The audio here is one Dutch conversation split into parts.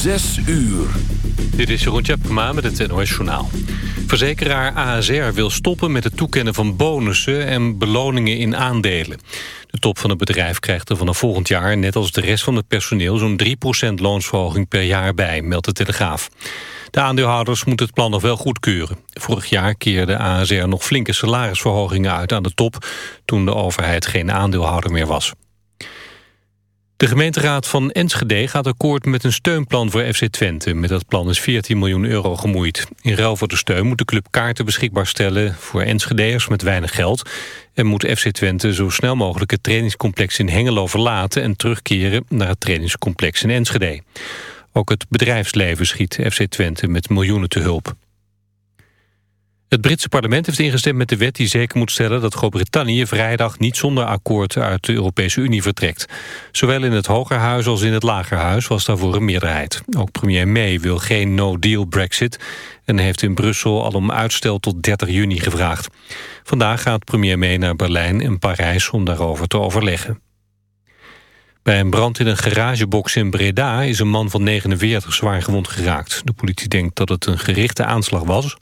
Zes uur. Dit is Jeroen Tjepkema met het NOS Journaal. Verzekeraar ASR wil stoppen met het toekennen van bonussen en beloningen in aandelen. De top van het bedrijf krijgt er vanaf volgend jaar, net als de rest van het personeel, zo'n 3% loonsverhoging per jaar bij, meldt de Telegraaf. De aandeelhouders moeten het plan nog wel goedkeuren. Vorig jaar keerde ASR nog flinke salarisverhogingen uit aan de top, toen de overheid geen aandeelhouder meer was. De gemeenteraad van Enschede gaat akkoord met een steunplan voor FC Twente. Met dat plan is 14 miljoen euro gemoeid. In ruil voor de steun moet de club kaarten beschikbaar stellen... voor Enschedeers met weinig geld. En moet FC Twente zo snel mogelijk het trainingscomplex in Hengelo verlaten... en terugkeren naar het trainingscomplex in Enschede. Ook het bedrijfsleven schiet FC Twente met miljoenen te hulp. Het Britse parlement heeft ingestemd met de wet die zeker moet stellen dat Groot-Brittannië vrijdag niet zonder akkoord uit de Europese Unie vertrekt. Zowel in het Hogerhuis als in het Lagerhuis was daarvoor een meerderheid. Ook premier May wil geen no-deal Brexit en heeft in Brussel al om uitstel tot 30 juni gevraagd. Vandaag gaat premier May naar Berlijn en Parijs om daarover te overleggen. Bij een brand in een garagebox in Breda is een man van 49 zwaar gewond geraakt. De politie denkt dat het een gerichte aanslag was,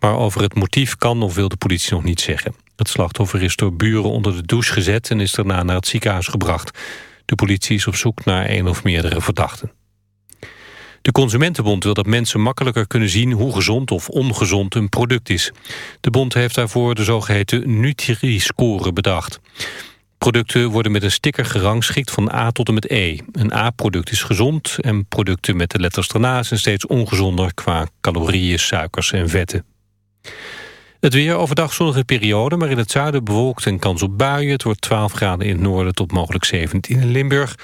maar over het motief kan of wil de politie nog niet zeggen. Het slachtoffer is door buren onder de douche gezet en is daarna naar het ziekenhuis gebracht. De politie is op zoek naar een of meerdere verdachten. De Consumentenbond wil dat mensen makkelijker kunnen zien hoe gezond of ongezond een product is. De bond heeft daarvoor de zogeheten Nutri-score bedacht. Producten worden met een sticker gerangschikt van A tot en met E. Een A-product is gezond en producten met de letters ernaast zijn steeds ongezonder qua calorieën, suikers en vetten. Het weer overdag zonnige periode, maar in het zuiden bewolkt en kans op buien. Het wordt 12 graden in het noorden tot mogelijk 17 in Limburg.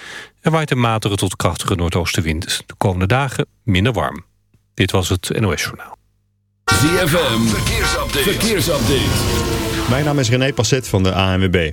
Er waait een matige tot krachtige noordoostenwind. De komende dagen minder warm. Dit was het NOS Journaal. ZFM, verkeersupdate. verkeersupdate. Mijn naam is René Passet van de ANWB.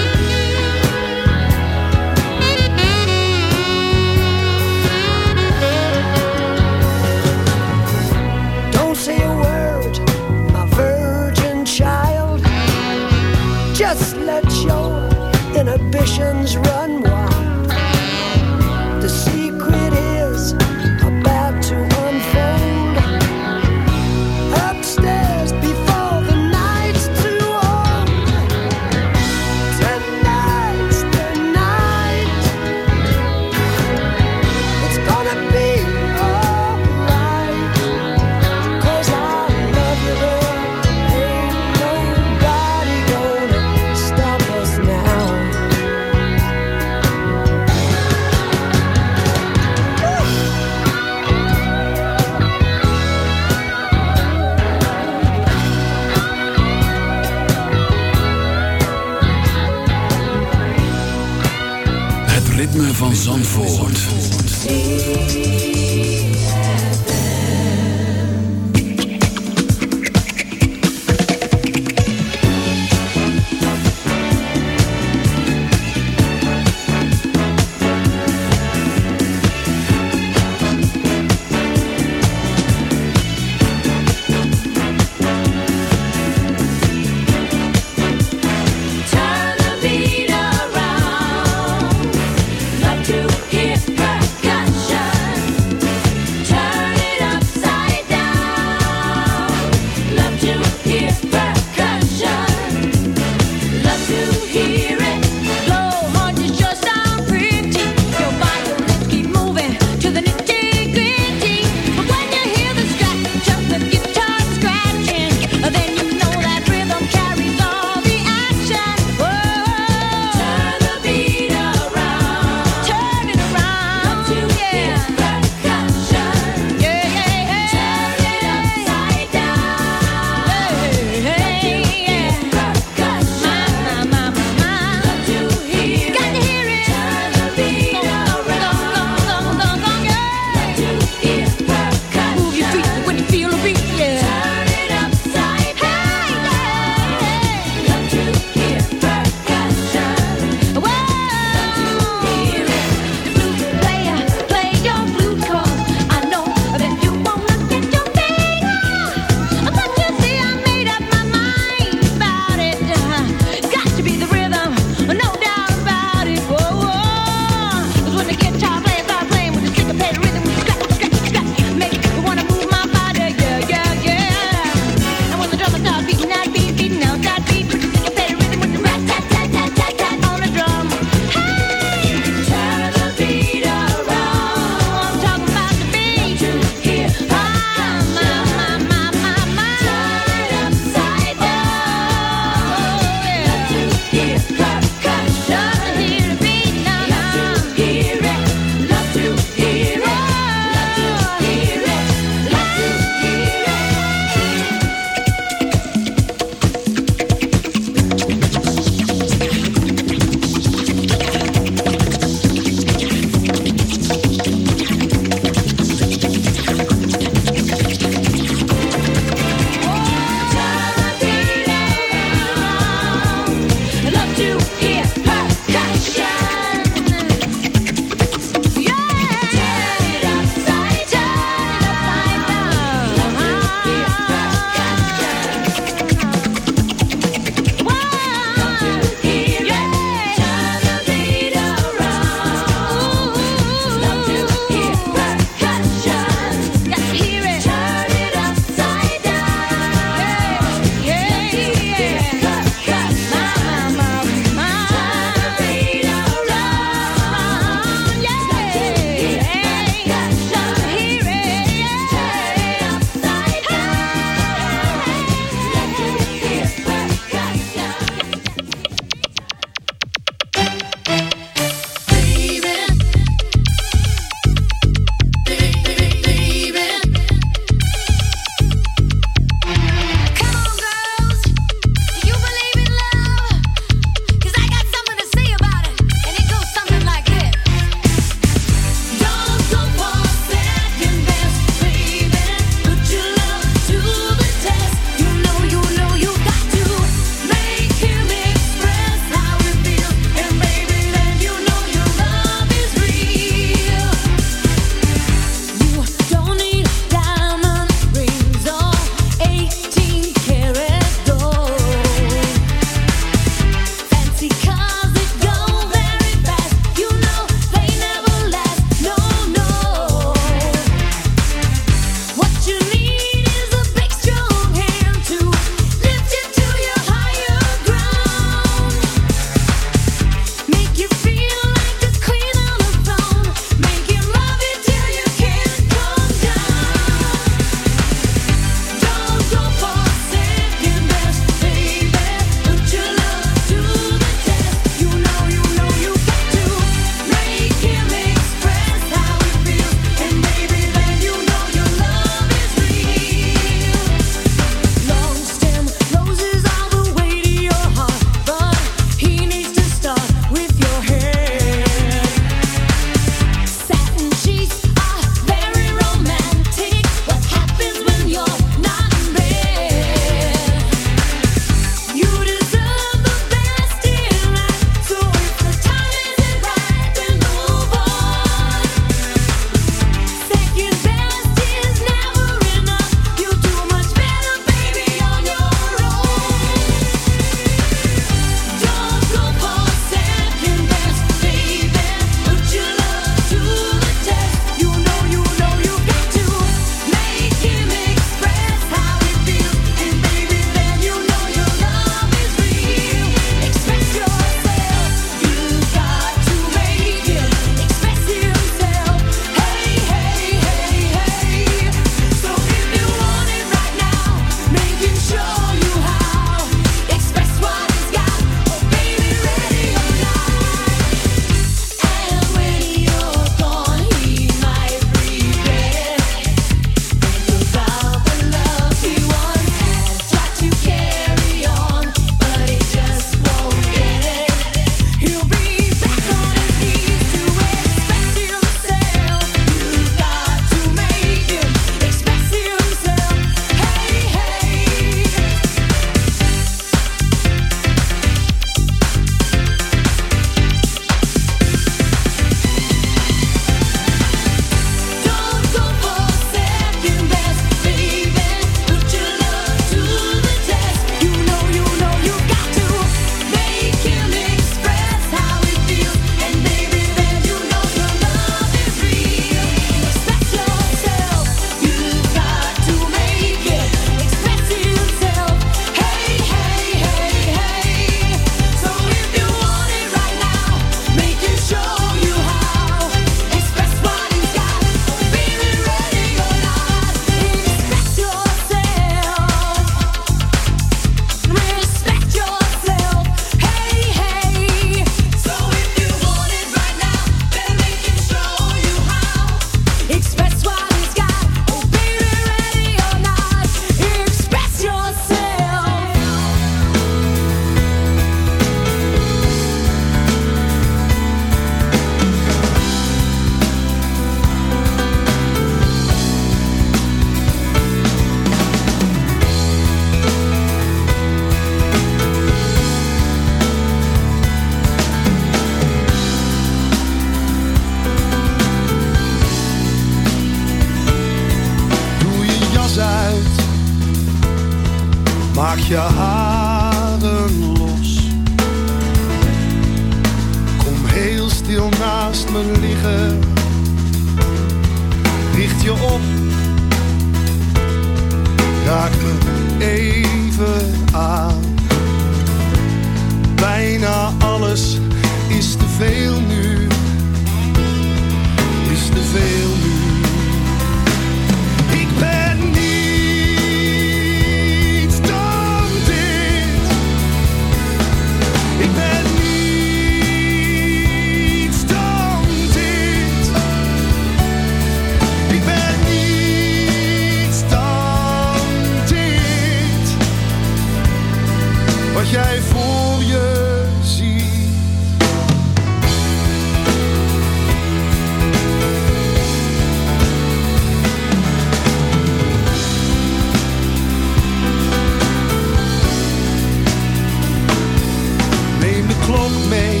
klok mee.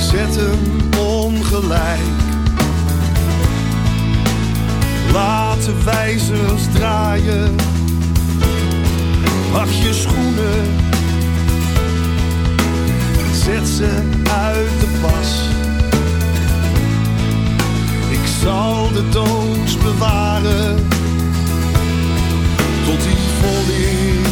Zet hem ongelijk. Laat de wijzers draaien. Wacht je schoenen. Zet ze uit de pas. Ik zal de doos bewaren. Tot die volle